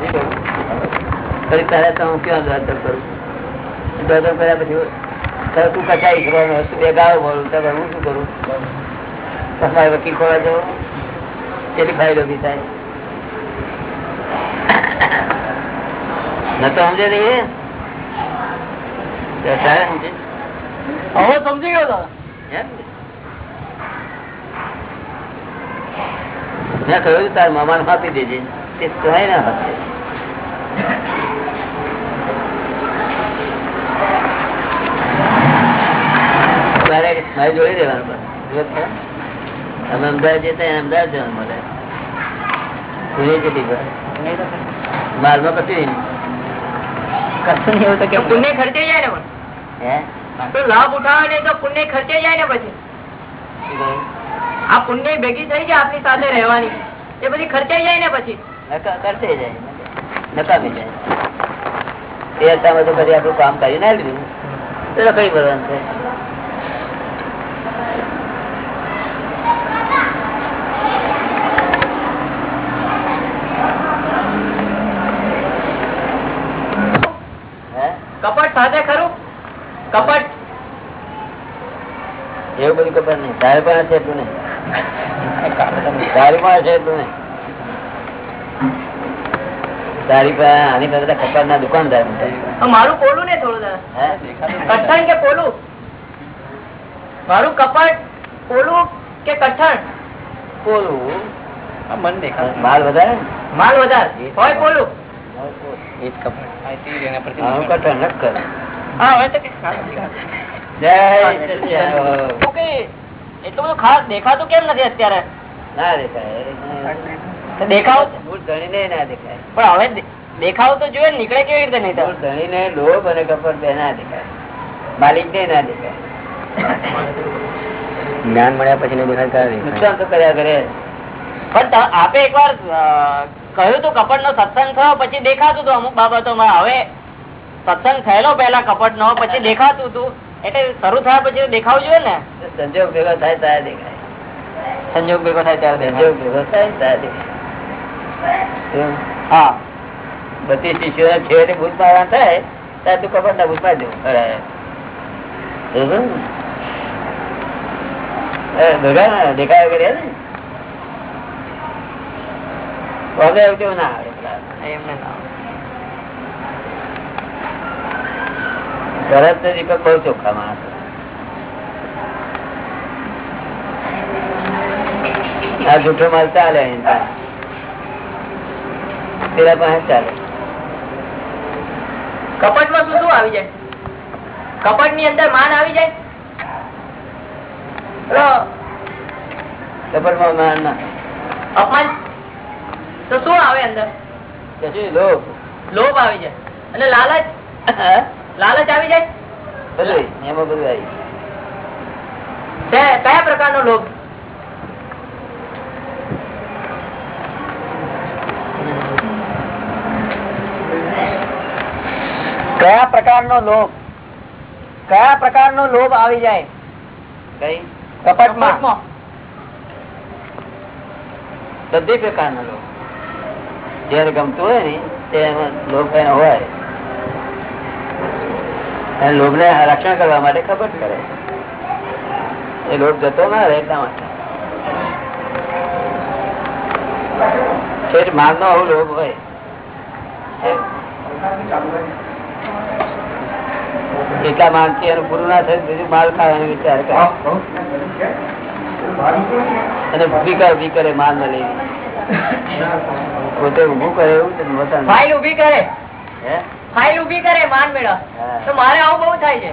ફરી તારે તો હું ક્યાં દોડધમ કરું? દોડધમ કર્યા પછી તારે તું કચાઈ કરવાનો તું બે ગાળો બોલું તો હું શું કરું? તમારે વકીલ ખોવા જવો? કેટલી ફાયદો બી થાય? ન તો સમજે નહીં તો તારે સમજે? હવે સમજી ગયો દાદા એમ ને? મેં કહ્યું તાર મામાને આપી દેજે. તે તોય ના આપે મારે જોઈ દેવાનું અમદાવાદ જતા અમદાવાદ જવાનું મળે. પુણે જતી માલમાં કશું નહીં. કશું એવું તો તો પુણ્ય ખર્ચે જાય ને હે? લાભ ઉઠાવે ને તો પુણ્ય ખર્ચે જાય ને પછી. આ પુણ્ય ભેગી થઈ જાય આપની સાથે રહેવાની. એ બધી ખર્ચાઈ જાય ને પછી. ખર્ચે જાય. નકામી જાય. એ તો કદી આપણું કામ કરી ના લીધું તો રખડી ભરવાનું છે હે? કપટ સાથે ખરું? કપટ? એવું બધું ખબર નહીં. તારે પણ છે તું નહીં. તારી પણ છે તું નહીં. તારી પાસે આની પાસે કપાસ ના દુકાનદાર મારું પોલું ને થોડું કઠણ કે પોલું? મારું કપાટ પોલું કે કઠણ? પોલું. મન દેખાય માલ વધારે માલ વધારે. હોય પોલું. તો એટલું બધું ખાસ દેખાતું કેમ નથી અત્યારે? ના દેખાય દેખાવ ધણીને ના દેખાય. પણ હવે દેખાવ તો જોઈએ ને, નીકળે કેવી રીતે નહીં મૂળ ધણીને લોભ અને કપટ બે ના દેખાય. માલિક ને ના દેખાય. જ્ઞાન મળ્યા પછી નુકસાન તો કર્યા કરે. પણ આપે એકવાર અ, કહ્યું તું કપટ નો સત્સંગ થયો પછી દેખાતું હતું અમુક બાબતોમાં હવે સત્સંગ થયેલો પેલા કપટ નો પછી દેખાતું હતું એટલે શરૂ થયા પછી દેખાવું જોઈએ ને? સંજોગ ભેગો થાય ત્યારે દેખાય. સંજોગ ભેગો થાય ત્યારે સંજોગ ભેગો થાય ત્યારે દેખાય. હા. બધી શિષ્યો છેવટે ભૂત મારા થાય ત્યારે તું કપટ ના ભૂત મારી દેવું દેખાય કર્યા ને? પગે એવું કેવું ના આવે એમને ના ભરત દીપક બહુ ચોખ્ખા માણસ આ જૂઠો માલ ચાલે પેલા પાસે ચાલે. કપટમાં શું શું આવી જાય? કપટની અંદર માન આવી જાય? કપટમાં માન ના. અપમાન તો શું આવે અંદર? લોભ. લોભ આવી જાય. અને લાલચ? લાલચ આવી જાય? એમાં બધું આવી કયા પ્રકારનો લોભ? કયા પ્રકારનો લોભ? કયા પ્રકારનો લોભ આવી જાય? કઈ? કપટમાં. બધી પ્રકારના લોભ. જયારે ગમતું હોય ને તેમાં લોભ એનો હોય. અને લોભ ને રક્ષણ કરવા માટે ખબર કરે. એ લોભ જતો ના રહે એટલા માટે. માલ નો આવું લોભ હોય. એટલા માલથી એનું પૂરું થાય બીજું માલ ખાવાનો વિચાર કરે. અને કરે ઊભી કરે માલ ન લઈ પોતે ઉભું કરે એવું છે ફાઇલ ઊભી કરે. ફાઇલ ઊભી કરે માન મેળા. તો મારે આવું બહુ થાય છે.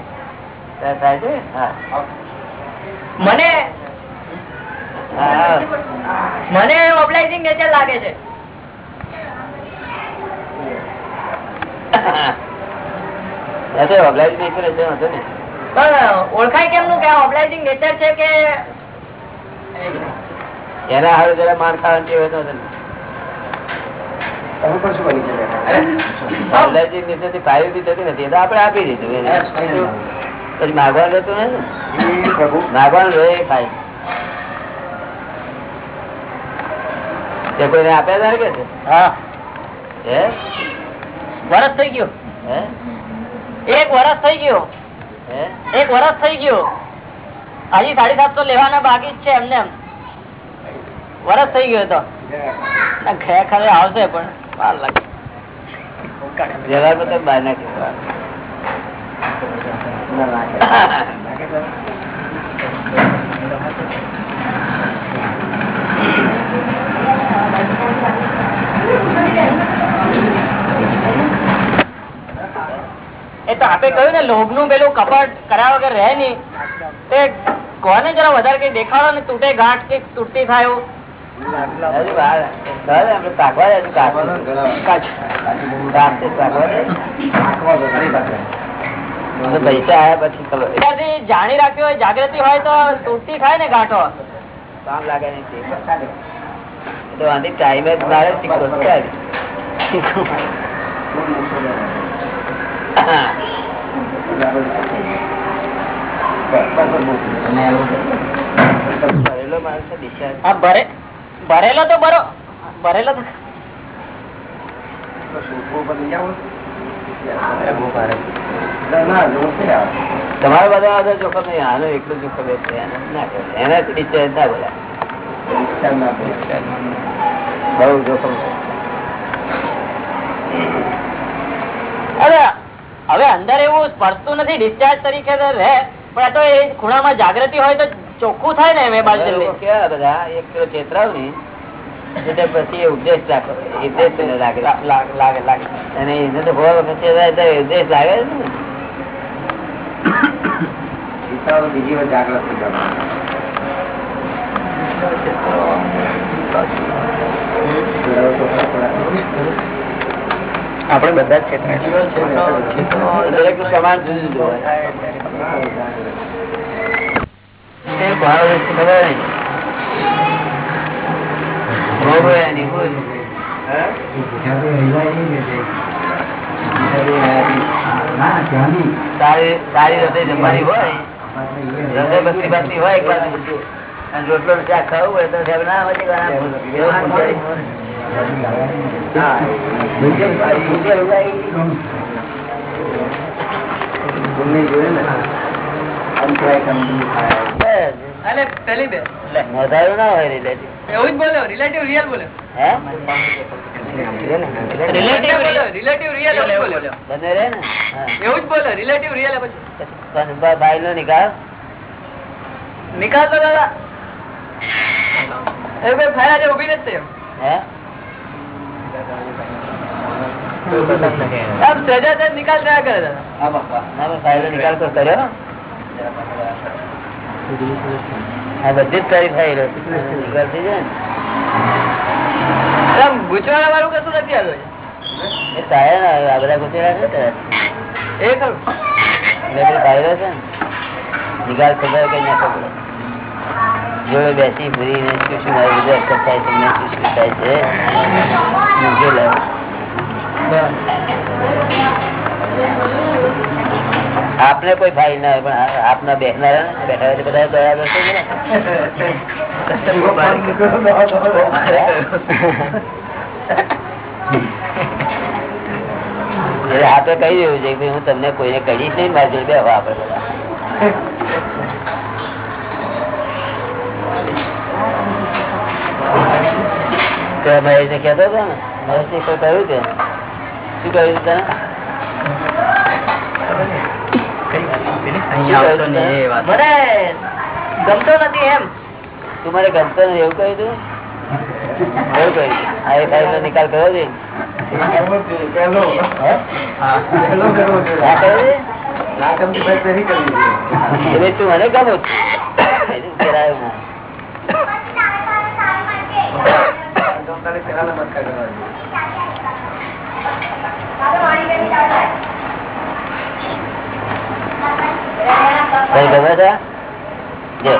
થાય છે? મને મને ઓબ્લાઇઝિંગ નેચર લાગે છે. ઓળખાય કેમનું કે ઓબ્લાઇઝિંગ નેચર છે કે એના હારું જરા માર ખાવાની થતી તો આપણે આપી દીધું પછી માગવાનું રહેતું માગવાનું રહે ખાય. તે કોઈને આપ્યા તારે કે છે? વરસ થઈ ગયો. હે? એક વરસ થઈ ગયો. હે? એક વરસ થઈ ગયો. હજી સાડી સાતસો લેવાના બાકી જ છે એમને એમ. વરસ થઈ ગયો તો. ખેર ખરેખર આવશે પણ. એ તો આપે કહ્યું ને લોભનું પેલું કપટ કર્યા વગર રહે નહીં. કોને જરા વધારે કઈ દેખાડો ને તૂટે ગાંઠ કે તૂટતી થાય જાણી રાખ્યું હોય જાગૃતિ હોય તો તૂટતી થાય ને ગાંઠો કામ લાગે નહીં તો આની ટાઈમે મારે શીખવો ભરેલો માણસ દિશા. ભરે ભરેલો તો બરો ભરેલો તો તમારે બધા જોખમ નહીં, આનો એકલું જોખમ એને. એનાથી ના બોલાય. બહુ જોખમ અરે, હવે અંદર એવું પડતું નથી, ડિસ્ચાર્જ તરીકે રહે, પણ આ તો એ ખૂણામાં જાગૃતિ હોય તો ચોખ્ખું થાય ને એમ એ બાજુ લોકો જલ્દી. કેવા બધા એક કિલો ચેતરાવની એટલે પછી એ ઉપદેશ રાખો ઉપદેશ એને લાગે લા- લાગે લાગે લાગે. અને એને તો ભોળા વખત ચેતરાય તો ઉપદેશ લાગે જ ને. બીજી વાર જાગૃત થઈ જવાનું આપણે બધા જ દરેકનું. સમાન જુદું જુદું હોય તે ભાવ વસ્તુ ખબર નહીં ભોગ હોય એની ભૂલ. સારી સારી જમવાની હોય? હૃદય ભક્તિ ભક્તિ હોય એક બાજુ અને રોટલો શાક ખાવું હોય તો સાહેબ ના હોય તો ના અને પેલી બે. નોંધાયું ના હોય relative. એવું જ બોલ્યો રિલેટિવ રિયલ બોલ્યો હે? Relative રિલેટિવ રિયલ બોલ્યો બંને ને? એવું જ બોલ્યો રિલેટિવ રિયલ પછી. ભાઈ નો નિકાલ નિકાલ. તો દાદા. એ ભાઈ ફાયર આજે ઊભી નથી એમ હે? આમ સહેજા નિકાલ થયા કરે દાદા. ના પણ ભાઈ નો નિકાલ તો કર્યો. આ બધી જ તારી ફાઇલો છે ને? વાળું કશું નથી આવ્યું એ તારે ને આ બધા ગુચેરા છે. એ ખરું. એટલે છે ને નિકાલ ખબર કઈ ના ખબર. જોડે બેસી ફરીને શું શું મારી બધું અસર થાય છે ને શું શું થાય છે મૂકી લાવો. આપને કોઈ ફાઇલ ના પણ આપના બેસનારા બેઠા હોય બધા બરાબર છે ને આપે કહી દેવું છે કે હું તમને કોઈને કહીશ નહીં, મારી જોડે બેહો આપડે બધા. કહેતો હતો ને, મહેશને કોઈ કહ્યું કે? શું કહ્યું તને? મને ગમતો નથી એમ. તું મને ગમતો નથી એવું કહ્યું તું? એવું કહ્યું. આ એ નો નિકાલ કર્યો છે? તું મને ગમો કરાયું ના. કઈ ગમે છે? જો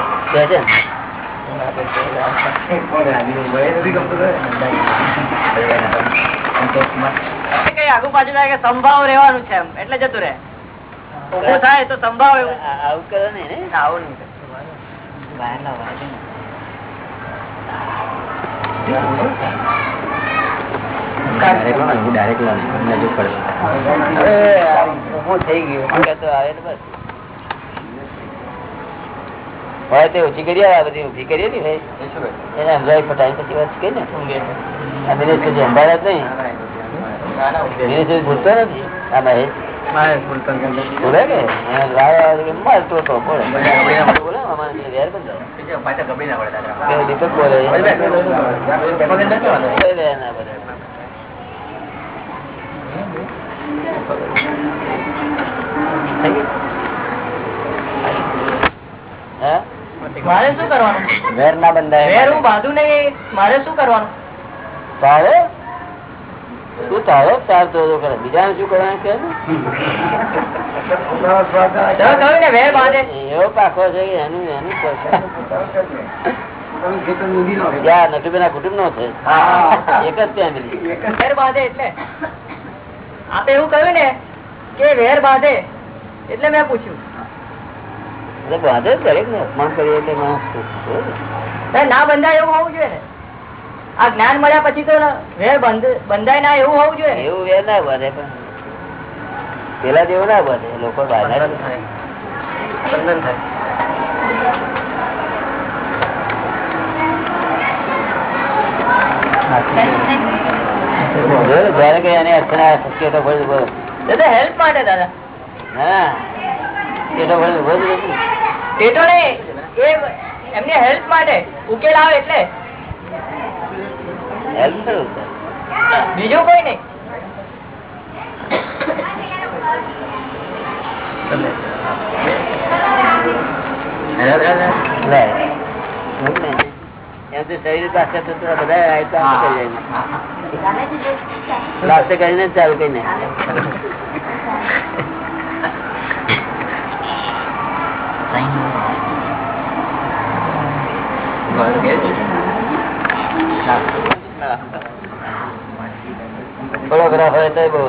કે સંભાવ રહેવાનું છે એટલે જતું ઉભું થાય તો સંભાવ આવું કરો ને. આવું નહીં હવે હું થઈ ગયું. આવે તો આવે બસ. હવે તે ઓછી કરી આવે આ બધી ઊભી કરીએ ને ભાઈ. એને સમજાવી પટાઈ પછી વાત કરી ને. આ દિનેશ પછી સંભાળે જ નહીં. દિનેશ ભૂલતો નથી. આ મહેશ? હા? મારે શું કરવાનું? વેર ના બંધાય. વેર હું બાંધુ નહીં મારે શું કરવાનું? તારે? શું તારે ચાર તો કરે. બીજાને શું કરવાનું કે એવો પાકો છે કે એનું એનું કુટુંબ નો છે. એક જ ફેમિલી વેર બાંધે એટલે. આપે એવું કહ્યું ને કે વેર બાંધે. એટલે મેં પૂછ્યું. એટલે જ દરેક ને અપમાન કરીએ એટલે માણસ ના, ના બંધાય એવું હોવું જોઈએ આ જ્ઞાન મળ્યા પછી તો વેર બંધાય ના એવું હોવું જોઈએ એવું વેર ના બાંધે પણ. પેલા જેવું ના બને લોકો? જયારે કઈ એને અર્ચના ભરી હેલ્પ માટે દાદા. હા. શક્યતા ભરી બોલો એ તો નહીં એ એમની હેલ્પ માટે ઉકેલ આવે એટલે. બીજું કોઈ નહીં. ને. શરીર પાસે બધા આયતા કરી જાય થોડો ગ્રાફ હોય તો બહુ.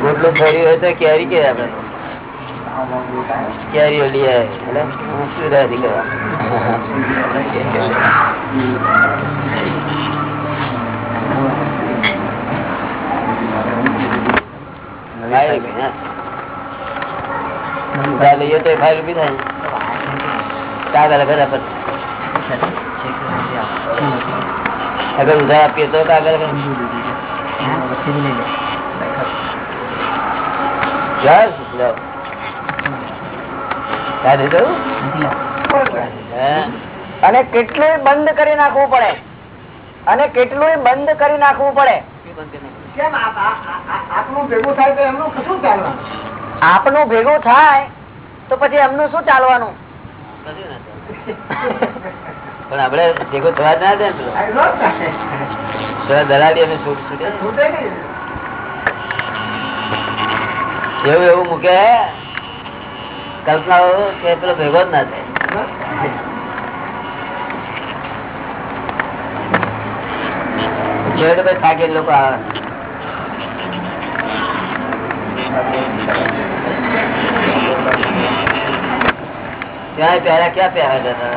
ગોટલું છોડી હોય તો કેરી કે આપડે કેરીઓ લઈ આવે થી કરવા લઈએ તો ફાઇલ ઊભી થાય કાગળ ઘર અગર ઉધાર આપીએ તો કાગળ? અને કેટલું બંધ કરી નાખવું પડે અને કેટલું બંધ કરી નાખવું પડે આપનું ભેગું થાય તો પછી એમનું શું ચાલવાનું? થાય. પણ આપડે ભેગું થવા જ ના દલાલી અને છૂટ છૂટે. એવું એવું મૂકે કલ્પનાઓ કે પેલો ભેગો જ ના થાય. છેવટે પછી થાકે લોકો આવે. ત્યાં પહેલા ક્યાં પહેરા જતા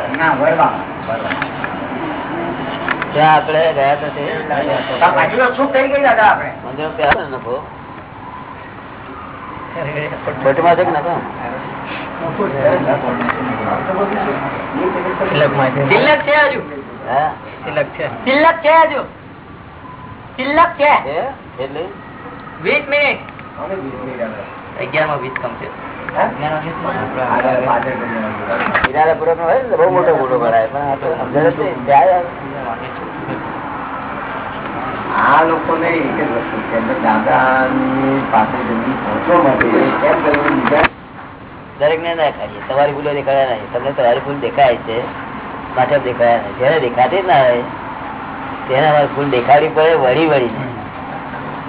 ત્યાં આપડે ગયા તો તે મંદિર પહેરા નફો બટમાં છે કે નતો તિલક છે હજુ? હા. તિલક છે. તિલક છે હજુ? તિલક છે. છે? એટલે? વીસ મિનિટ નો ને આ લોકો ને એક જ વસ્તુ કે એમને દાદાની પાસે જલ્દી પહોંચવા માટે દરેક ને ના તમારી ભૂલો દેખાયા નહીં. તમને તમારી ભૂલ દેખાય છે. માટે દેખાયા નહીં. જયારે દેખાતી જ ના હોય તેના ભૂલ દેખાડી પડે વળી વળી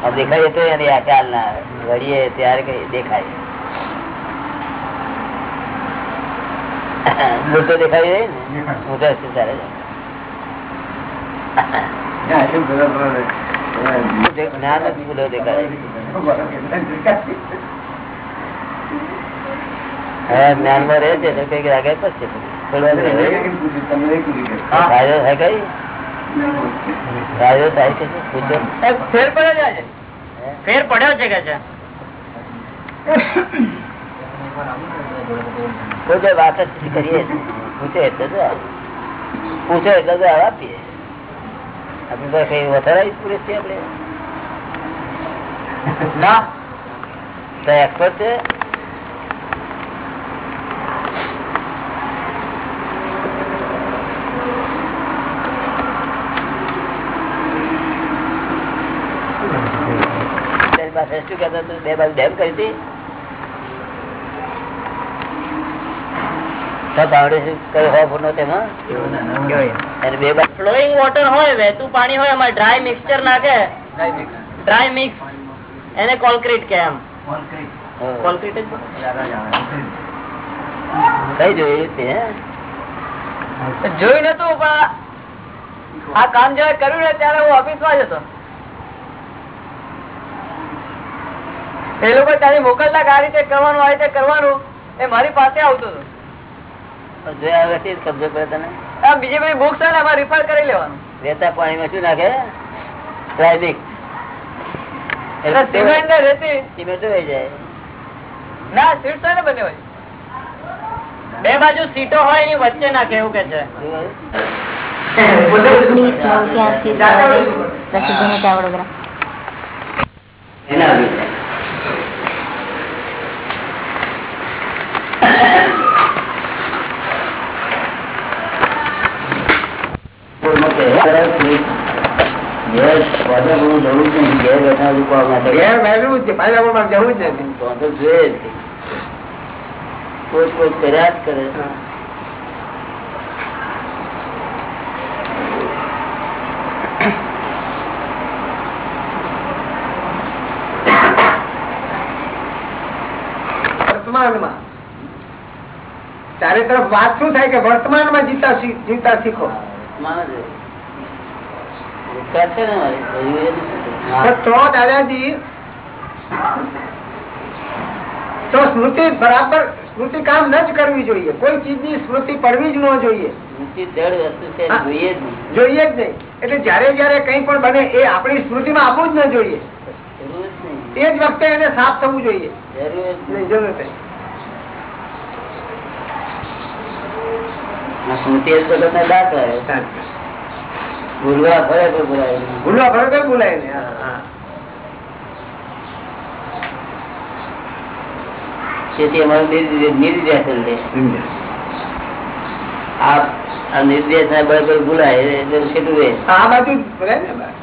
આમ દેખાડીએ તો એની આ ખ્યાલ ના આવે. વળીએ ત્યારે કઈ દેખાય. જ્ઞાન જ ભૂલો દેખાય જ્ઞાનમાં રહે છે તો કંઈક પછી. ફાયદો થાય કઈ ફાયદો થાય છે? ફેર પડે છે ફેર પડ્યો છે કે છે? પૂછે વાત કરીએ પૂછે એટલે તો પૂછે એટલે તો આપીએ. આપણે તો કઈ વધારે પૂરે છે આપણે? ના. તો એક્સપર્ટ છે. પાસે શું કહેતો બે બાજુ ડેમ કરી હતી તો foundation કર્યો હોય ફૂટનો તેમાં અને બે બાજુ ફ્લોઈંગ વોટર હોય વહેતું પાણી હોય એમાં ડ્રાય મિક્સચર નાખે. ડ્રાય મિક્સ એને કોન્ક્રીટ કે એમ. કોન્ક્રીટ જ કઈ જોયું તે? જોયું નતું પણ આ કામ જયારે કર્યું ને ત્યારે હું ઓફિસમાં જ હતો. એ લોકો તારી મોકલતા કે આ રીતે કરવાનું આ રીતે કરવાનું એ મારી પાસે આવતું હતું. જોયા વગર કબજો કરે તને? આ બીજી બધી બુક્સ છે એમાં રિફર કરી લેવાનું. વેતા પાણીમાં શું નાખે? ટ્રાયબિક સિમેન્ટ ને રેતી. સિમેન્ટ ધોવાઈ જાય. ના સીટ ને બને હોય. બે બાજુ સીટો હોય એની વચ્ચે નાખે એવું કે છે. એના અભિપ્રાય. ઘેર પોતે બહુ જવું જ નહીં. ઘેર બેઠા હજુ કોણ માટે? તો તો જોઈએ જ. કોચ કોચ કર્યા જ કરે વર્તમાનમાં. ચારે તરફ વાત શું થાય કે વર્તમાનમાં જીતા જીતા જીવતા શીખો? વર્તમાન. ઉત્સાહ છે ને મારે. હજુ એ નથી. તો દાદાજી તો સ્મૃતિ બરાબર સ્મૃતિ કામ ન જ કરવી જોઈએ. કોઈ ચીજની સ્મૃતિ પડવી જ ન જોઈએ. જોઈએ જ નહીં. એટલે જયારે જયારે કઈ પણ બને એ આપણી સ્મૃતિમાં આપવું જ ન જોઈએ. એ જ વખતે એને સાફ થવું જોઈએ. જરૂર સ્મૃતિ એ જ જગતના દાંત આવે. ભૂલવા ફરે તો ભૂલવા ભરો તો ભૂલાય ને. તેથી અમારું નિર્દેશ નિર્દેશન આ આ નિર્દેશ ના બળ ભૂલાય એટલે રહે. આ બાજુ ભૂલાય ને બસ.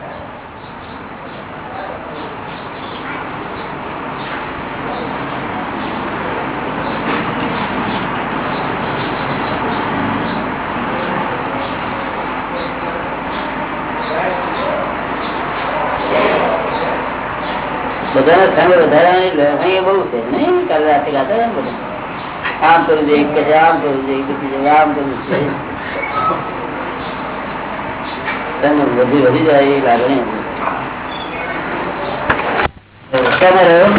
બધાના સંગ વધારાની લહેરી એ બહુ છે નહીં કાલે રાતે ગાતા હતા ને બધા. આમ કરવું જોઈએ કે છે, આમ કરવું જોઈએ કે છે, આમ કરવું છે સંગ વધી વધી જાય એ લાગણી કેમાં રહ્યો?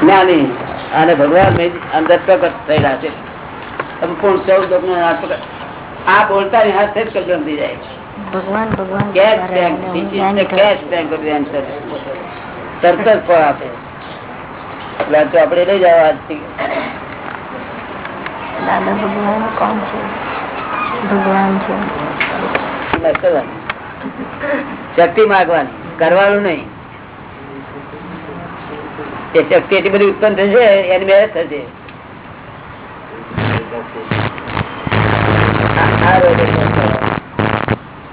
જ્ઞાની અને ભગવાન મેં અંદર પ્રગટ થયેલા છે સંપૂર્ણ ચૌદ લોકનો હાથ પકડ. આ બોલતા ની હાથે જ કલ્યાણ થઈ જાય ભગવાન ભગવાન કેશ દ્વારા બેંક એમને this તરત જ ફળ આપે. એટલે તો આપડે લઈ જાવ આજથી. દાદા ભગવાન કોણ છે. ભગવાન છે. શક્તિ માગવાની કરવાનું નહીં. એ શક્તિ એટલી બધી ઉત્પન્ન થશે એની મહેનત થશે. આ- રોગે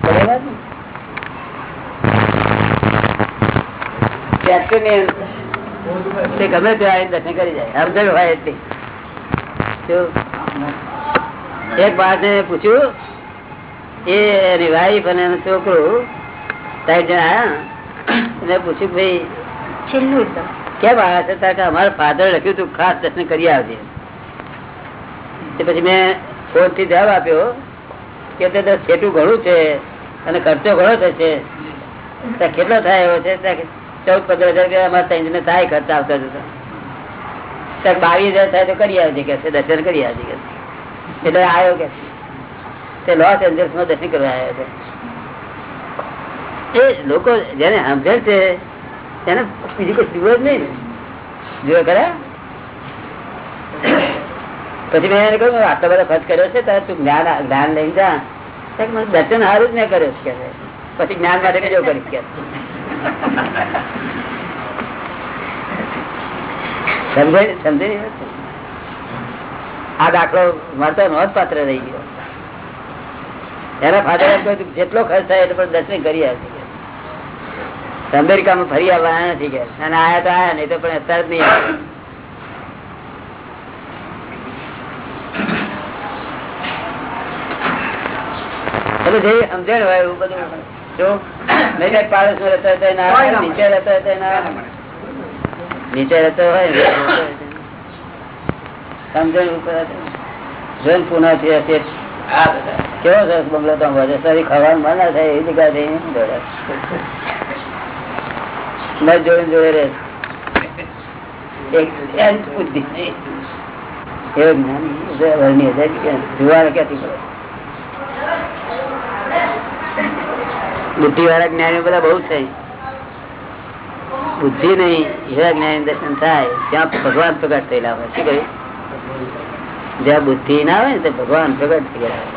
બરાબર ને? ની તે ગમે તે આવીને દર્શન કરી જાય. સમજણ હોય એટલી. એક બાળને પૂછ્યું એ એની વાઈફ અને એનો છોકરો સાઈડ જણા એને પૂછ્યું ભાઈ છેલ્લું કેમ આવ્યા છે? કે અમારા ફાધર લખ્યું હતું ખાસ દર્શન કરી આવજે. તે પછી મેં ફોનથી જવાબ આપ્યો કે તે છેટું ઘણું છે અને ખર્ચો ઘણો થશે. ત્યાં કેટલો થાય એવો છે? ચૌદ પંદર હજાર અમારા ત્રણ જણને થાય, ખર્ચ આવતા જતા. બાવીસ હજાર થાય તો કરી આવજે, કે દર્શન કરી આવજે, કે એટલે આવ્યો કે તે લોસ એન્જલ્સમાં દર્શન કરવા આવ્યો છે એ લોકો જેને સમજે છે, એને બીજી કોઈ જીવો જ નહીં. ને કરે પછી મેં એને કહ્યું આટલો બધો ખર્ચ કર્યો છે, તારે તું જ્ઞાન જ્ઞાન લઈને જા. દર્શન સારું જ મેં કર્યો છે પછી જ્ઞાન માટે બીજો કરીશ કે સમજાય સમજાય આ દાખલો મળતો નોંધપાત્ર રહી ગયો. એના ફાધર જેટલો ખર્ચ થાય એટલો દર્શન કરી અમેરિકામાં ફરી આવવાના નથી કે અને આયા તો આયા નહીં તો પણ અત્યારે જ નહીં આવે બધું જે સમજણ હોય એવું બધું જો નહીં તો પાડોશમાં રહેતા હતા એના નીચે રહેતા હતા એના નીચે રહેતો હોય ને, સમજણ જોઈને પુના થી હશે. કેવો સરસ બંગલો તો સારી ખાવાનું મન ના થાય એ જગ્યા જઈને દોડે. મત જોડે રહે. એક બુદ્ધિ. એવું જ્ઞાન જોવાને ક્યાંથી પડે બુદ્ધિ વાળા જ્ઞાનીઓ બધા બહુ છે. બુદ્ધિ નહીં, એવા જ્ઞાની દર્શન થાય, ત્યાં ભગવાન પ્રગટ થયેલા હોય. શું કહ્યું? જ્યાં બુદ્ધિ ના હોય ને ભગવાન પ્રગટ નહીં લેતા.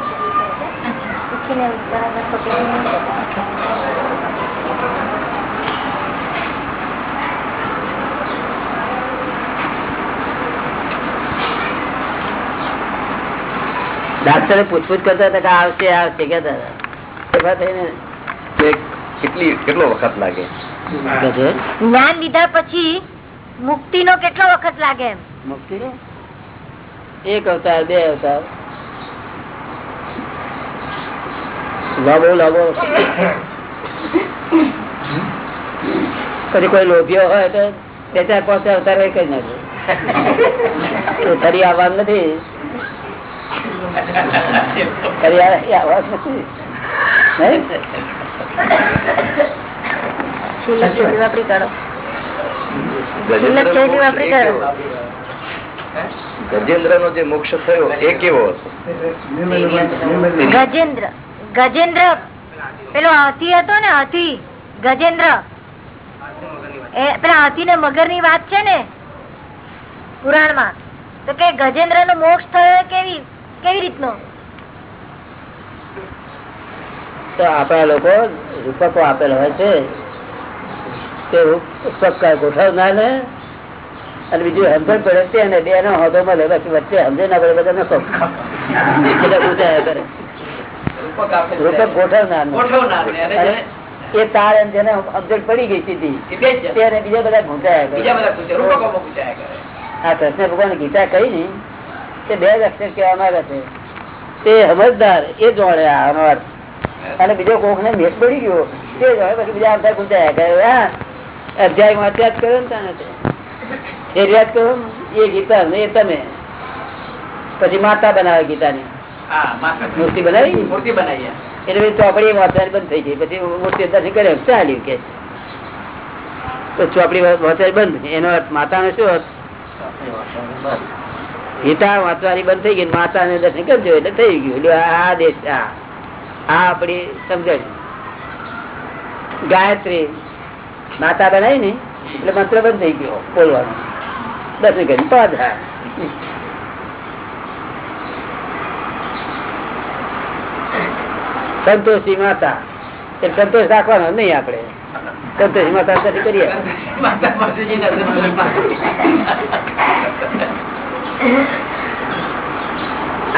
ડાક્ટરે પૂછપૂછ કરતા હતા કે આવશે આવશે, કેતા હતા. કેટલી કેટલો વખત લાગે? જ્ઞાન લીધા પછી મુક્તિ નો કેટલો વખત લાગે એમ? મુક્તિ એક અવતાર બે અવતાર. લાંબો લાંબો પછી કોઈ લોભ્યો હોય તો બે ચાર પાંચ અવતાર કઈ તો ફરી આવવાનું નથી. ફરી આ- આવવાનું નથી. વાપરી કાઢો. વાપરી કાઢો. ગજેન્દ્ર નો જે મોક્ષ થયો એ કેવો હતો. ગજેન્દ્ર. ગજેન્દ્ર. પેલો હાથી હતો ને હાથી. ગજેન્દ્ર. એ પેલા હાથી ને મગરની વાત છે ને પુરાણમાં તો કે ગજેન્દ્ર નો મોક્ષ થયો કેવી કેવી રીતનો? તો આપણા લોકો રૂપકો આપેલા હોય છે. તે રૂપક ગોઠવનાર ને અને બીજું સમજણ પડે છે અને બે ના હોદો માં લેવા વચ્ચે હમઝે ના પડે બધા નકો. કરે. રૂપક ગોઠવનાર. એ તાર એમ જેને સમજણ પડી ગઈ સીધી ત્યારે બીજા બધા ઘૂંટાયા કરે. આ કૃષ્ણ ભગવાન ગીતા કહી ને તે બે જ અક્ષર કહેવા માંગે છે. તે સમજદાર એ જોડે આનો અર્થ. અને બીજો કોક ને મેસ પડી ગયો. તે જોડે પછી બીજા અર્થા ગુંચાયા કરે અધ્યાયમાં અત્યાજ કર્યો ને તને એ રિયાજ કરો એ ગીતા ને એ તમે. પછી માતા બનાવે ગીતાની. મૂર્તિ બનાવી? મૂર્તિ બનાવી એટલે પછી ચોપડી વાંચવાની બંધ થઈ ગઈ. પછી મૂર્તિ દર્શન કર્યો ચાલ્યું કે. તો ચોપડી વાંચવાની બંધ. એનો અર્થ માતાનો શું અર્થ? ગીતા વાંચવાની બંધ થઈ ગઈ માતા ને દર્શન કરજો એટલે થઈ ગયું. એટલે આ દેશ આ. આ આપડી સમજણ ગાયત્રી. માતા બનાવી ને, એટલે મંત્ર બંધ થઈ ગયો, બોલવાનો. દર્શન કરી સંતોષી માતા. એટલે સંતોષ રાખવાનો નહીં આપડે સંતોષી માતા દર્શન કરીએ.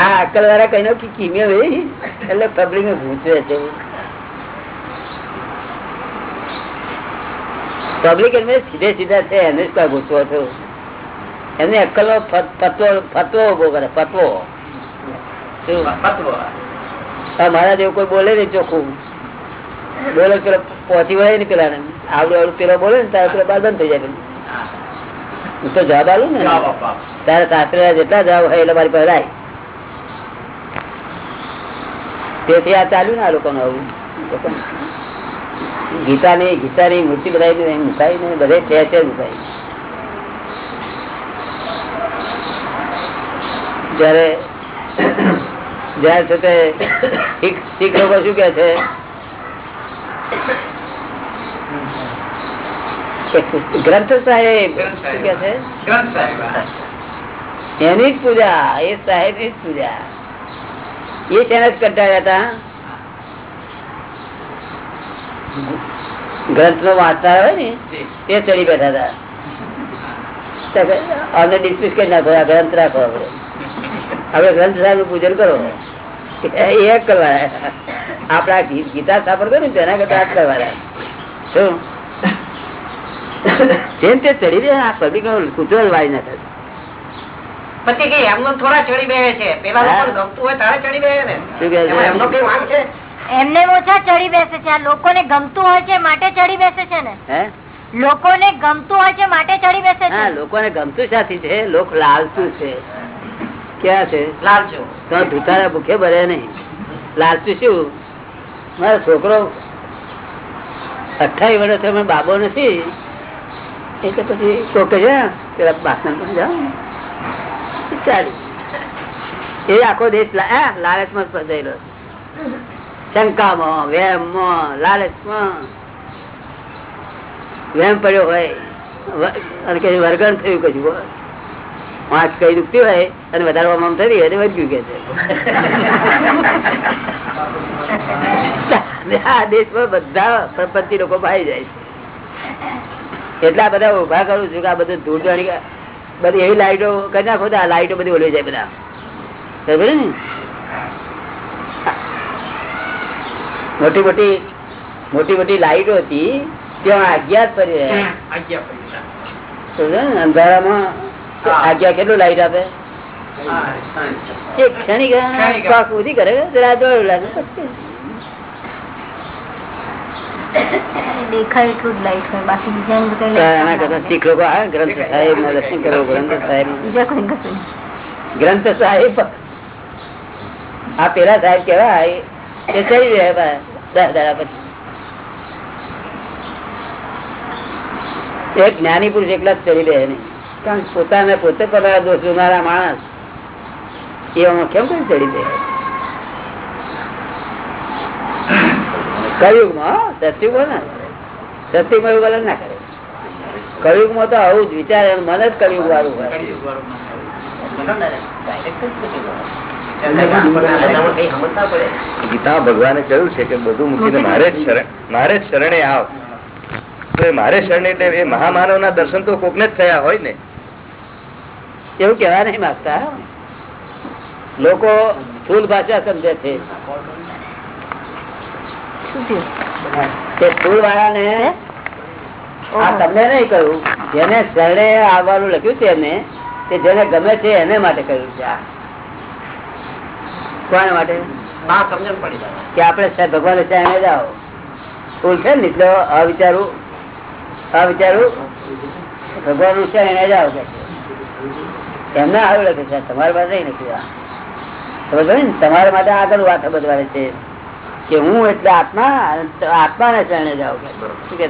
આ અક્કલ વાળા કઈ નો કિમિયો ભાઈ એટલે પબ્લિક ને ભૂચવે છે. પબ્લિક એમને સીધે સીધા છે એને જ ગુસ્સો છો. એમને અક્કલ નો ફતવો ફતવો ઊભો કરે ફતવો. મારા જેવું કોઈ બોલે ને ચોખ્ખું. બોલે પેલો પહોંચી વળે ને પેલા આવડું આવડું પેલો બોલે ને તારે પેલો બાર બંધ થઈ જાય હું. તો જવાબ આવું ને. તારે સાસરે જેટલા જવાબ હોય એટલે મારી પાસે રાય. તેથી આ ચાલ્યું ને આ લોકો આવું. ગીતા ની ગીતા ની મૂર્તિ બધા મુકાઈ ને બધે છે છે મુકાઈ જયારે જયારે છે તે શીખ લોકો શું કે છે? ગ્રંથ સાહેબ શું કે છે? એની જ પૂજા એ સાહેબની જ પૂજા. એ તેને જ કંટાળ્યા હતા? ગ્રંથ નો વાંચતા હોય ને તે ચડી બેઠા હતા. અમને કરી નાખો હવે. ગ્રંથનું પૂજન કરો. એ એક કરવા આપડા ગીતા સ્થાપન કર્યું તેના કરતા આ કરવાના. શું? જેમ તે ચડી દે આ પબ્લિક નો કુતરો વાળી નાખે પછી કે એમનો થોડા ચડી બે છે. પેલા લોકો ગમતું હોય તારે ચડી બે ને કહે એમનો કઈ વાંક છે? એમને ઓછા ચડી બેસે છે. આ લોકોને ગમતું હોય છે માટે ચડી બેસે છે ને? હે? લોકોને ગમતું હોય છે માટે ચડી બેસે હા છે લોકોને ગમતું સાથી છે. લોક લાલતું છે. ક્યાં છે? લાલચો. તો ધુતારા ભૂખે ભરે નહીં. લાલચું શું? મારો છોકરો અઠાવી વર્ષ અમે બાબો નથી. એટલે પછી કોકે છે પેલા બાસણ પણ જાઓ ચાલી એ આખો દેશ લાલચમાં ફસાયેલો. શંકામાં વેમમાં લાલચમાં. વેમ પડ્યો હોય વર્ગણ થયું કજુ વાંચ કઈ દુખતી હોય અને વધારવામાં આમ થતી વધ્યું કે છે. આ દેશમાં બધા પ્રપંચી લોકો ભાઈ જાય છે. એટલા બધા ઊભા કરું છું કે આ બધું ધૂળ જાણી બધી એવી લાઈટો કરી નાખો આ લાઈટો બધી ઓલવી જાય બધા. ને? મોટી મોટી મોટી મોટી લાઈટો હતી ત્યાં આજ્ઞા જ ફરી રહ્યા. અંધારામાં આજ્ઞા કેટલું લાઈટ આપે? એક ક્ષણિક. કરે રાત લાગે પછી દેખાય એટલું જ લાઈટ હોય. બાકી બીજાને બધા તો light એના કરતા શીખ લોકો આવે ગ્રંથ સાહેબ ના દર્શન કરો ગ્રંથ સાહેબ. બીજા કોઈ કશું ગ્રંથ સાહેબ. આ પેલા સાહેબ કેવાય એ ચડી રહ્યા બા, દસ દાડા પછી. એક જ્ઞાની પુરુષ એકલા જ ચડી રહે નહીં કારણ પોતાને પોતે પોતાના દોષ જોનારા માણસ એવામાં કેમ કઈ ચડી દે સત્યુગમાં એવું ગલન ના કરે. તો આવું જ વિચાર મને જ કળિયુગ વાળું હોય. ગીતા ભગવાને કહ્યું છે કે બધું મૂકીને મારે જ શરણ મારે જ શરણે આવ. તો એ મારે શરણે એટલે એ મહામાનવ ના દર્શન તો કોકને જ થયા હોય ને. એવું કેવા નહીં માંગતા. લોકો ફૂલ ભાષા સમજે છે. શું થયું? આ તમને નહીં કહ્યું. જેને શરણે આવવાનું લખ્યું છે એને તે જેને ગમે છે એને માટે કહ્યું છે આ. કોના માટે? ના સમજણ પડી જાય. કે આપણે ભગવાન એને જાઓ. ફૂલ છે ને એટલે અવિચારું અવિચારું ભગવાનનું છે એને જાઓ કે. એમને આવ્યું લખે છે. તમારી પાસે નહીં નથી આ. ખબર ને? તમારા માટે આગળ વાત બધવાડે છે. કે હું એટલે આત્મા આત્માને શરણે જાઉં શું કે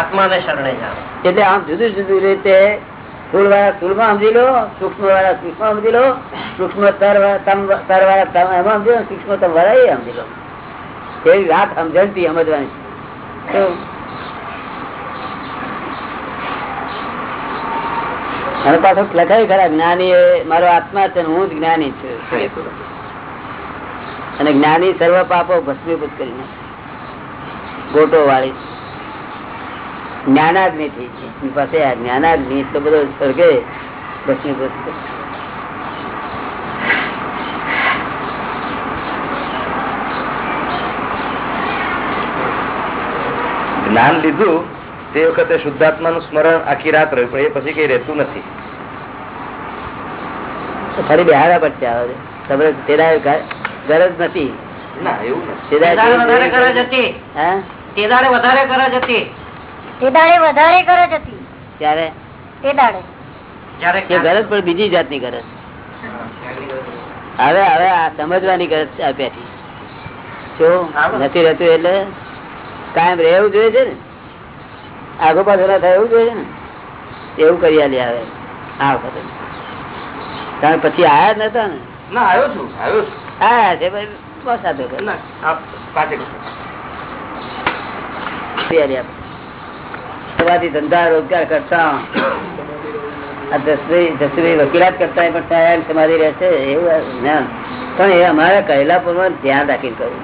આત્માને શરણે જાઉં. એટલે આમ જુદી જુદી રીતે સ્થૂળ વાળા સ્થૂળમાં સમજી લો સૂક્ષ્મ વાળા સૂક્ષ્મ સમજી લો સૂક્ષ્મ તર વાળા તમ એમાં સમજી લો સૂક્ષ્મ તમ વાળા એ સમજી લો. એવી વાત સમજણથી સમજવાની. અને પાછો લખાય ખરા જ્ઞાની એ મારો આત્મા છે હું જ જ્ઞાની છું? અને જ્ઞાની સર્વ પાપો ભસ્મીભૂત કરી નાખે ગોટો વાળી. જ્ઞાનાગ્નિ થી એની પાસે આ જ્ઞાનાગ્નિ એટલો બધો સળગે ભસ્મીભૂત કરે. જ્ઞાન લીધું તે વખતે શુદ્ધાત્માનું સ્મરણ આખી રાત રહ્યું પણ એ પછી કઈ રહેતું નથી. ફરી બિહારા પડશે આવે તમે તેના ગરજ નથી. ના એવું નથી. વધારે ગરજ હતી. હા? તેદાડે વધારે ગરજ હતી. તે દાડે વધારે ગરજ હતી. ત્યારે? તે દાડે ગરજ પણ બીજી જાતની ગરજ. હવે હવે આ સમજવાની ગરજ આપ્યાથી જો નથી રહેતું એટલે કાયમ રહેવું જોઈએ છે ને? આગો પાછો ના થાય એવું જોઈએ છે ને? એવું કરી આલી આવે આ વખતે. કારણ પછી આયા જ નતા ને? ના આવ્યો છું આવ્યો છું. હા છે. સવારથી ધંધા રોજગાર કરતા. વકીલાત કરતા પણ સાહેબ સમાધિ રહેશે એવું જ્ઞાન પણ એ અમારે કહેલા પ્રમાણે ધ્યાન રાખીને કરવું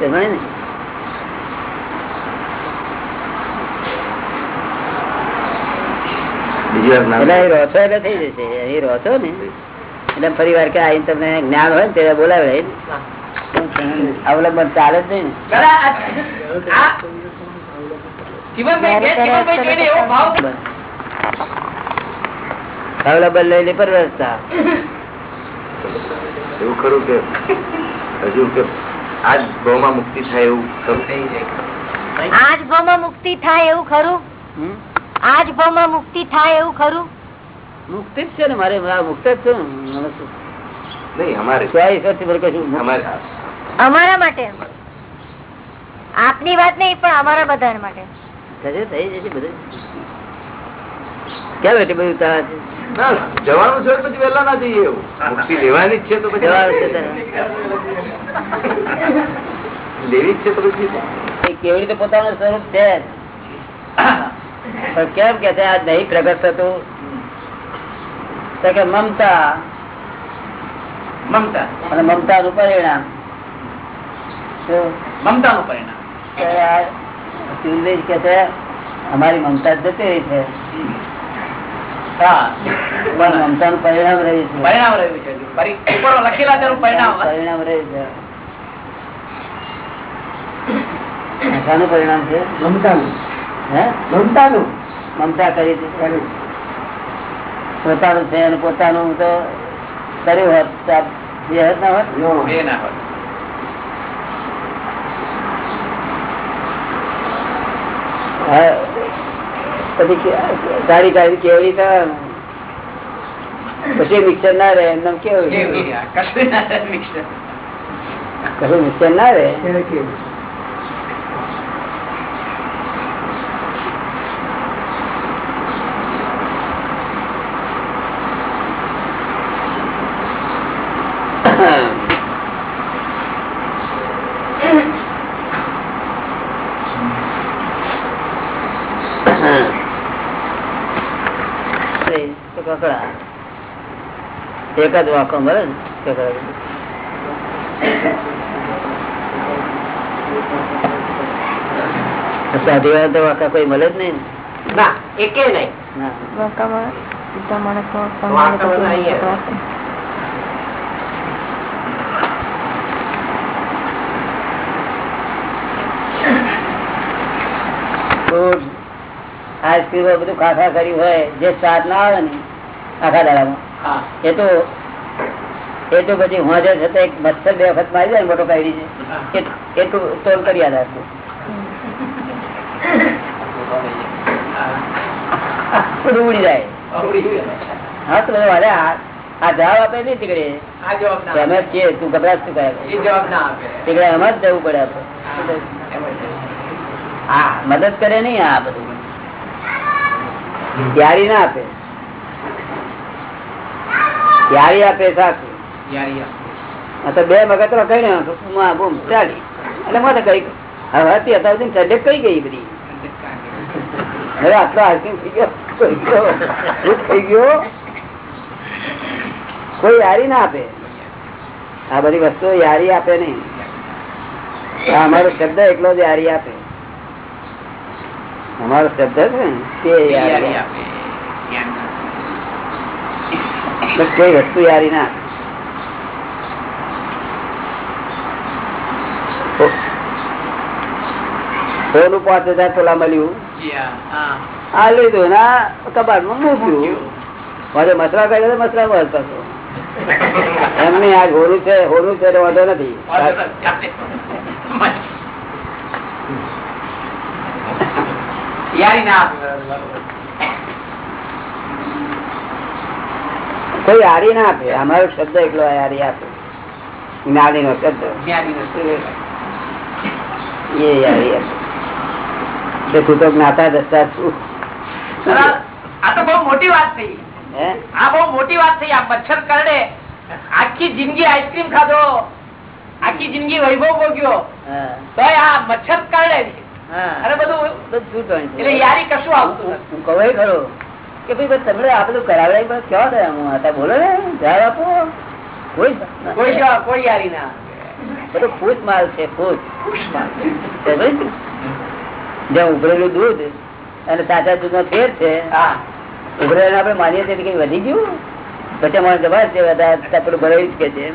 છે. ને? બીજી વાર એટલે થઈ જશે. એ રહો ને. એટલે ફરી વાર કે તમને જ્ઞાન હોય ને ત્યારે બોલાવે. અવલંબન ચાલે જ નહીં અવલંબન લઈને પરવરતા. એવું ખરું કે હજુ કે આજ ભાવમાં મુક્તિ થાય એવું ખરું? આજ ભાવમાં મુક્તિ થાય એવું ખરું? હમ? આજ ભાવમાં મુક્તિ થાય એવું ખરું? મુક્તિ જ છે ને મારે મુક્ત જ છું મને શું? નહીં અમારે. શું આ ઈશ્વરથી મને કશું. મુક્ત? અમારે. અમારા માટે. આપની વાત નહીં પણ અમારા બધા માટે. થઈ જશે બધું. કેમ એટલી બધી ઉતાવળ જવાનું છે પછી વહેલા ના જઈએ મુક્તિ લેવાની જ છે તો પછી જવાનું છે તારે. લેવી જ છે તો પછી. કેવી રીતે પોતાનું સ્વરૂપ છે? કેમ કે છે આ નહીં પ્રગટ થતું? તો કે મમતા. મમતા. અને મમતા નું પરિણામ? મમતા નું પરિણામ કે છે અમારી મમતા જતી રહી છે. મમતા નું પરિણામ રહ્યું છે. પરિણામ રહ્યું છે. મમતા નું લખેલા તેનું પરિણામ. પરિણામ રહ્યું છે. શાનું પરિણામ છે? મમતાનું. હે? મમતાનું. મમતા કરી હતી પોતાનું છે અને પોતાનું તો કર્યું હોત બે હોત ના હોત? બે ના હોત. પછી ગાડી ગાડી કેવડી તો? પછી મિક્સર ના રહે એમ કેવું. કશું મિક્સર. ના રહે કેવી કેવી. તો કકડા એક જ વાંકો મળે ને સાધી વાળા તો વાંકા કોઈ મળે જ નહીં ના? એકે નહીં. ના. વાંકામાં આઈસ્ક્રીમ બધું ખાખા કર્યું હોય જે સ્વાદ ના આવે ને આખા દાડામાં. એ તો એ તો પછી હોજે છે એક મચ્છર બે વખત મારી જાય મોટો કાઢી છે. એ- તો તોલ કરી યાદ બધું ઉડી જાય. હા તો બધું વાલે આ જવાબ આપે નહીં તીકડે. અમે છીએ તું ગભરાશ કહે તીકડે એમ જ જવું પડે આપણે જ. હા મદદ કરે નહીં આ બધું. યારી ના આપે. યારી આપે. તો બે વખત કઈ બૂમ ચાલી એટલે મને કઈ હવે હતી સુધી ઠંડક કઈ ગઈ બધી? હવે આટલો આઈસ્ક્રીમ થઈ ગયો. થઈ ગયો. કોઈ યારી ના આપે. આ બધી વસ્તુ યારી આપે નહીં. અમારો શબ્દ એકલો જ યારી આપે. અમારો શબ્દ છે ને તે યારી આપે. એટલે કોઈ વસ્તુ યારી ના. સોનું પાંચ હજાર પેલા મળ્યું હા. લીધું ના કબાટમાં મૂક્યું મારે મસરા કર્યો તો મસરા માં હતો એમની આ હોરું છે હોરું છે વાંધો નથી. યારી ના આપે બરોબર. કોઈ આરી ના આપે. અમારો શબ્દ એકલો આરી આપે. જ્ઞાની નો શબ્દ. એ આરી આપે. તું તો જ્ઞાતા દસતા છું. આ તો બહુ મોટી વાત થઈ. આ બહુ મોટી વાત થઈ. આ મચ્છર કરડે. આખી જિંદગી આઈસ્ક્રીમ ખાધો. આખી જિંદગી વૈભવ ભોગ્યો. હા. તો આ મચ્છર કરડે અને બધું એટલે યારી કશું આવતું હું- હું ખરો. કે ભાઈ તમે આ બધું કરાવે કેવા થયા? હું હતા બોલો ને જવાબ આપો. કોઈ કોઈ કોઈ યારી ના બધું ફૂટ માલ છે ફૂટ? જ્યાં ઉભરેલું દૂધ અને તાજા દૂધ નો ફેર છે ઉભરેલું આપણે માનીએ છીએ કઈ વધી ગયું? પછી અમારે જવા છે વધારે ભરાયું જ કે છે.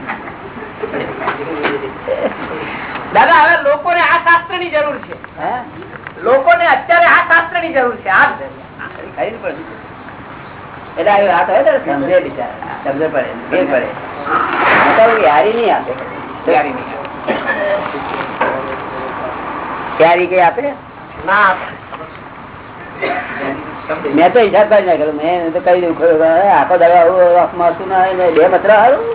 દાદા હવે લોકોને આ શાસ્ત્રની જરૂર છે. લોકો લોકોને અત્યારે આ શાસ્ત્રની જરૂર છે. આ ને પડે એટલે આ વાત હોય ને સમજે બિચારા. સમજે પડે ફેર પડે. યારી નહીં આપે. યારી નહીં. યારી કઈ આપે? ના મેં તો હિસાબ કરી નાખેલો. મેં તો કહી દઉં ખરું આખો દાડો આંખમાં ના આવે ને બે મત્ર હારું?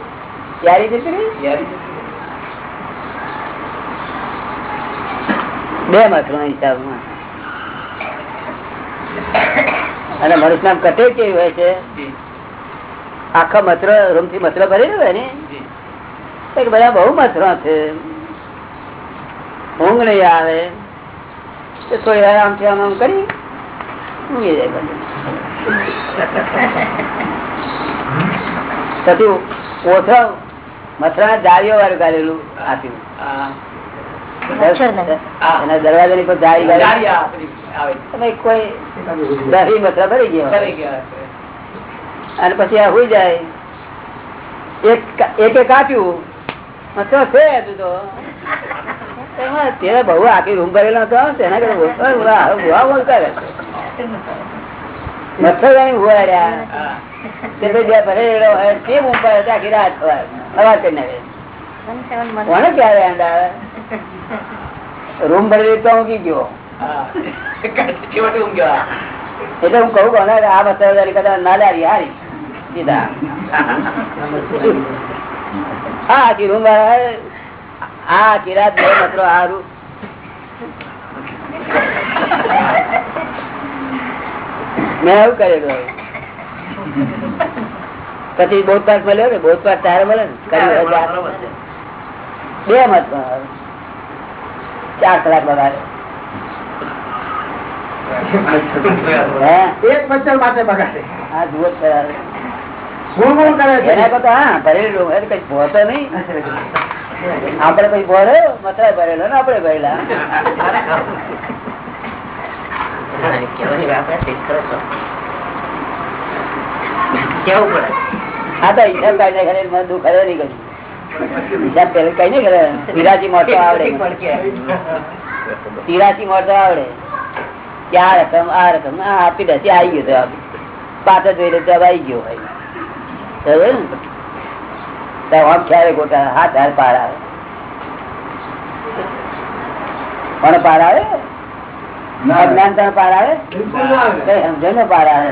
યારી જતી બે મતરો હિસાબમાં. અને મનુષ્ય નામ કટે કેવી હોય છે? આખા મત્ર રૂમથી મત્ર ભરી હોય ને? બધા બહુ મથરો છે. ઊંઘ નહીં આવે. થોડી વાર આમથી આમ આમ કરી ઊંઘી જાય બધું. પછી ઓછા મથરા જાળીઓ વાળું ગાલેલું આપ્યું. એના દરવાજા ની પર કોઈ દહી મથરા ભરી ગયો. અને પછી આ હોય જાય. એક એક કાપ્યું મથરો છે હજુ તો. એમાં બહુ આખી રૂમ ભરેલો હતો તેના કરે મચ્છર જાણી ઊભા રહ્યા તે ભરેલો હોય તે આખી રાત અવાજ કરી નાખે કોને ક્યારે અંડા આવે રૂમ ભરેલી તો ઊંઘી ગયો. આ. એટલે હું કહું આ મચ્છર કદાચ ના લારી હારી સીધા. હા આખી રૂમ વાળા આ આખી રાત બે મત્રો હારું મેં એવું કરેલું. પછી બહુ પાક મળ્યો ને? બહુ પાક તારે મળે ને બે મત ચાર કલાક બગાડે એક મચ્છર માટે બગાડે હા જુઓ આપડે કઈ ભરે મથરા ભરેલો ને આપડે ભરેલા. હા તો હિસાબ કાઢી ખરે મને દુઃખ ખરે નહીં કર્યું હિસાબ પેલે કઈ નઈ કરે. તિરાજી મોટો આવડે. તિરાજી મોટો આવડે. કે આ રકમ આ રકમ આ આપી દે આવી ગયો જવાબ પાછળ જોઈ લે જવાબ આવી ગયો ભાઈ બરાબર ને? તો આમ ક્યારે ગોટા હાથ હાર પાર આવે. કોને પાર આવે? અજ્ઞાનતા પાર આવે? સમજણ ને પાર આવે.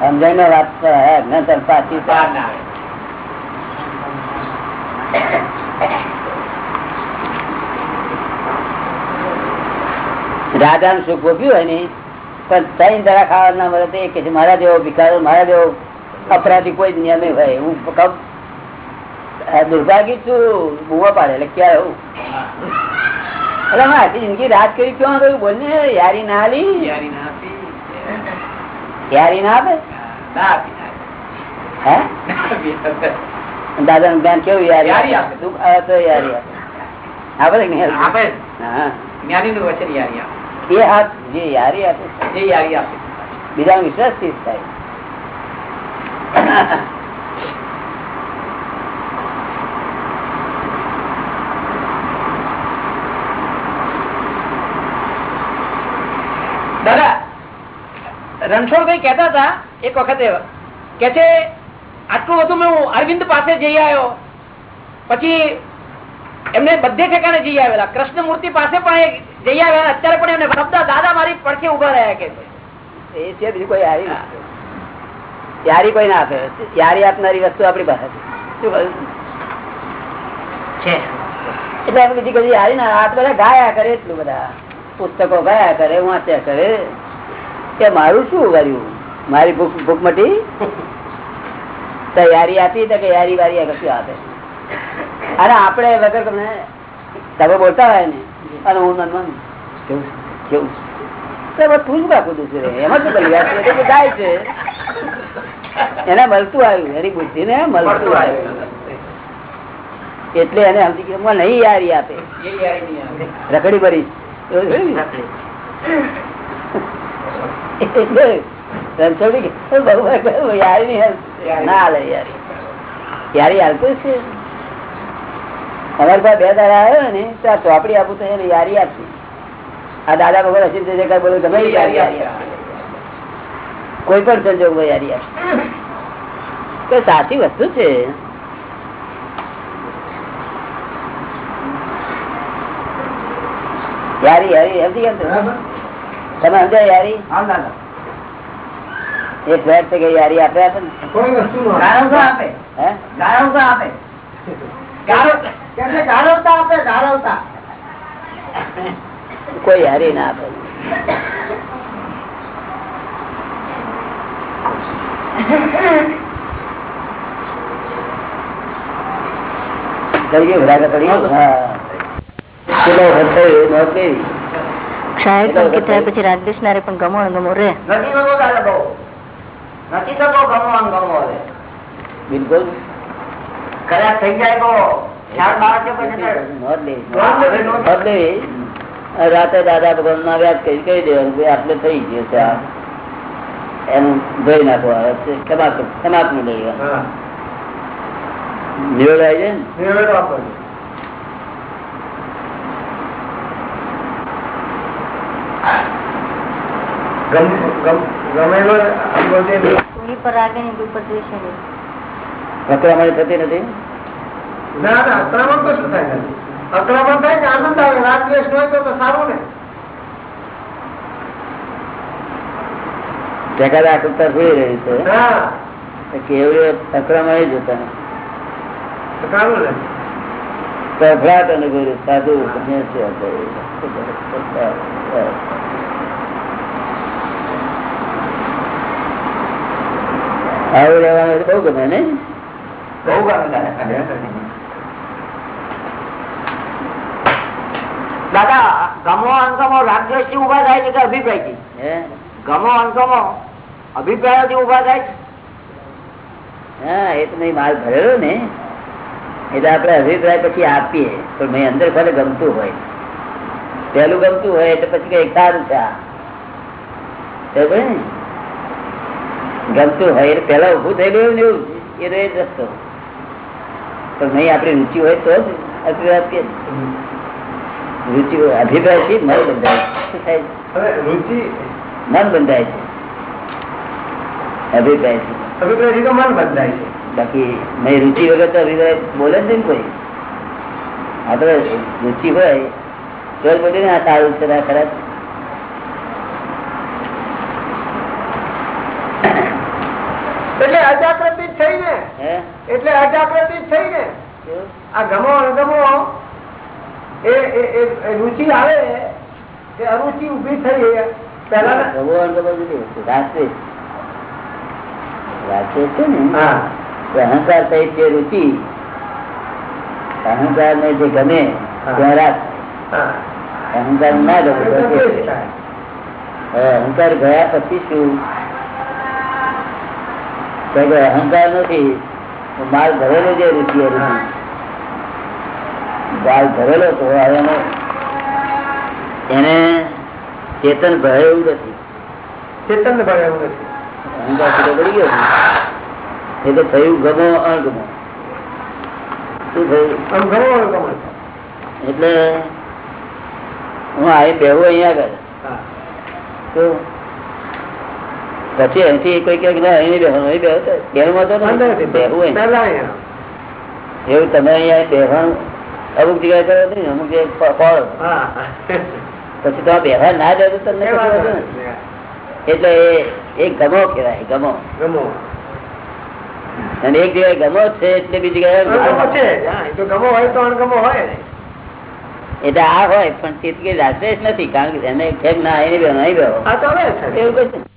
સમજણ ને વાત હે, પાછી ના આવે. રાજા નું સુખ ભોગ્યું હોય ને પણ ત્રણ દરા ખાવા ના મળે તો એ કે છે મારા જેવો ભિખારો મારા જેવો અપરાધી કોઈ દુનિયા નહીં હોય. હું કબ આ દુર્ભાગ્ય છું બુવા પાડે એટલે ક્યાં એવું એટલે મેં આખી જિંદગી રાત કરી ક્યાં ગયું? બોલ ને યારી ના આલી યારી ના યારી ના આપે? હે. દાદા નું જ્ઞાન કેવું યારી આપે? દુઃખ આવે તો યારી આપે આપે કે નહીં આપે? આપે જ. વચન યારી આપે. એ હાથ જે યારી આપે જે યારી આપે. બીજાનો વિશ્વાસથી થાય દાદા રણછોડભાઈ કહેતા હતા એક વખતે કે છે આટલું બધું મેં હું અરવિંદ પાસે જઈ આવ્યો. પછી એમને બધે ઠેકાણે જઈ આવેલા. કૃષ્ણમૂર્તિ પાસે પણ જઈ આવ્યા અત્યારે પણ એમને શબ્દ દાદા મારી પડખે ઊભા રહ્યા કે એ છે બીજું કોઈ ના યારી કોઈ ના આપે યારી આપનારી વસ્તુ આપણી પાસે છે. એટલે આપણે બીજી કદી યારી ના આ બધા ગાયા કરે એટલું બધા. પુસ્તકો ગાયા કરે વાંચ્યા કરે. કે મારું શું કર્યું? મારી ભૂખ ભૂખ મટી? તો યારી આપી તો કે યારી વારી કશું આપે. અને આપણે વગર તમને તમે બોલતા હોય ને અને હું મનમાં કેવું કેવું તું જ બાપુ દુસરે એમાં શું કરી વાત છે? એ તો જાય છે. એને મળતું આવ્યું એની બુદ્ધિ ને મળતું આવ્યું. એટલે એને સમજી કે નહીં યારી આપે. રખડી ભરી. રણછોડી યારી નહીં. ના હાલે યારી. યારી હાલતું છે. અમારી પાસે બે દાડા આવ્યો ને ત્યાં ચોપડી આપું તો એને યારી આપી. આ દાદા ભગવાન હસીન થઈ બોલું તમે યારી કોઈ પણ સંજોગમાં યારી આપી. તો સાચી વસ્તુ છે. યારી યારી સમજી ગયા તમે? તમે સમજાય યારી? હા દાદા એક ફ્લેટ છે કે યારી આપે આપે ને કોઈ વસ્તુ નો ગાળવતા આપે હે ગાળવતા આપે ગાળવ- કે છે ગાળવતા આપે ગાળવતા કોઈ યારી ના આપે થઈ ગયું ભરાકા પડી ગયું? હા. કેટલો વખત થયો એ નોંધ લેવી. સાહેબ પણ કે થયા પછી રાજદેશ નારે પણ ગમો ને ગમો રે નથી થતો દાદા બહુ નથી થતો ગમો આમ ગમો હવે. બિલકુલ. કદાચ થઈ જાય તો રાતે દાદા ભગવાન ના વ્યાજ કહી કહી દેવાનું? ભાઈ આટલે થઈ ગયું છે આ. એનું ધોઈ નાખવા સમાપ્તનું લઈ હા. નિવેડો આવી જાય ને નિવેડો આપો ગમ- ગમ- ગમેલો આમ બોલજે નહીં. કોની પર રાગે ને કોઈ પર દ્વેષ નહીં અકરામણી થતી નથી? ના ના આક્રમણ તો શું થાય આક્રમણ થાય કે આનંદ આવે રાગ હોય તો તો સારું ને. ટેકા આકૃતતા જોઈ રહી છે. જ હતા અનુભવ્યું સાધુ સન્યાસી હતા. આવું રહેવાનું બહુ ગમે ને? બહુ ગમે દાદા ગમો અણગમો રાગદ્વેષથી ઊભા થાય છે કે અભિપ્રાયથી? ગમો અણગમો અભિપ્રાયથી ઊભા થાય હા એ તો મેં માલ ભરેલો ને. એટલે આપણે અભિપ્રાય પછી આપીએ. પણ મેં અંદર ભલે ગમતું હોય. પેલું ગમતું હોય એટલે પછી કઈ સારું છે આ. ને? ગમતું હોય પેલા ઉભું થઈ ગયું ને એવું એ જ રસ્તો. તો નહીં આપણી રુચિ હોય તો જ અભિપ્રાય કે રુચિ અભિપ્રાયથી મન બંધાય શું થાય છે? રુચિ મન બંધાય છે. અભિપ્રાયથી. અભિપ્રાયથી તો મન બંધાય છે. બાકી મેં રુચિ વગર તો અભિપ્રાય બોલે જ નહીં કોઈ. આપડે રુચિ હોય તો જ ને આ સારું છે આ ખરાબ છે. એટલે અજાગૃતિ થઈ ને. એટલે અજાગૃતિ થઈ ને. આ ગમો અણગમો એ એ- એ- એ રુચિ આવે કે અરુચિ ઊભી થઈ પેલા ગમો અણગમો રાત્રે. રાગદ્વેષ છે ને અહંકાર સહિત જે રુચિ અહંકાર ને જે ગમે ત્યાં રાત અહંકાર ના ગમે એ અહંકાર ગયા પછી શું? કે અહંકાર નથી માલ ભરેલો જે રુચિ માલ ભરેલો તો હવે એને એને ચેતન ભરે એવું નથી. ચેતન ભરે એવું નથી. અહંકાર સીધો પડી ગયો. એ તો થયું ગમો અણગમો. શું થયું? આમ ગમો અણગમો. એટલે હું આવી બેહું અહીંયા આગળ. હા. તો પછી અહીંથી કોઈ કે અહીં નહીં બેહવાનું અહીં બેહો. બેહવું અહીં. પહેલા અહીંયા. એવું તમે અહીંયા બેહવાનું અમુક જગ્યાએ કરો નહીં અમુક જગ્યાએ ફળ પછી તમે બેહવા ના જાય તો તમને વાંધો. એટલે એ ગમો કહેવાય ગમો. ગમો. અને એક જગ્યાએ ગમો છે એટલે બીજી જગ્યાએ અણગમો અણગમો. છે. હા, એ તો ગમો હોય તો અણગમો હોય. એટલે આ હોય પણ તે જ નથી કારણ કે એને કેમ ના અહીં બેહો. નહીં બેહો એવું કહે છે?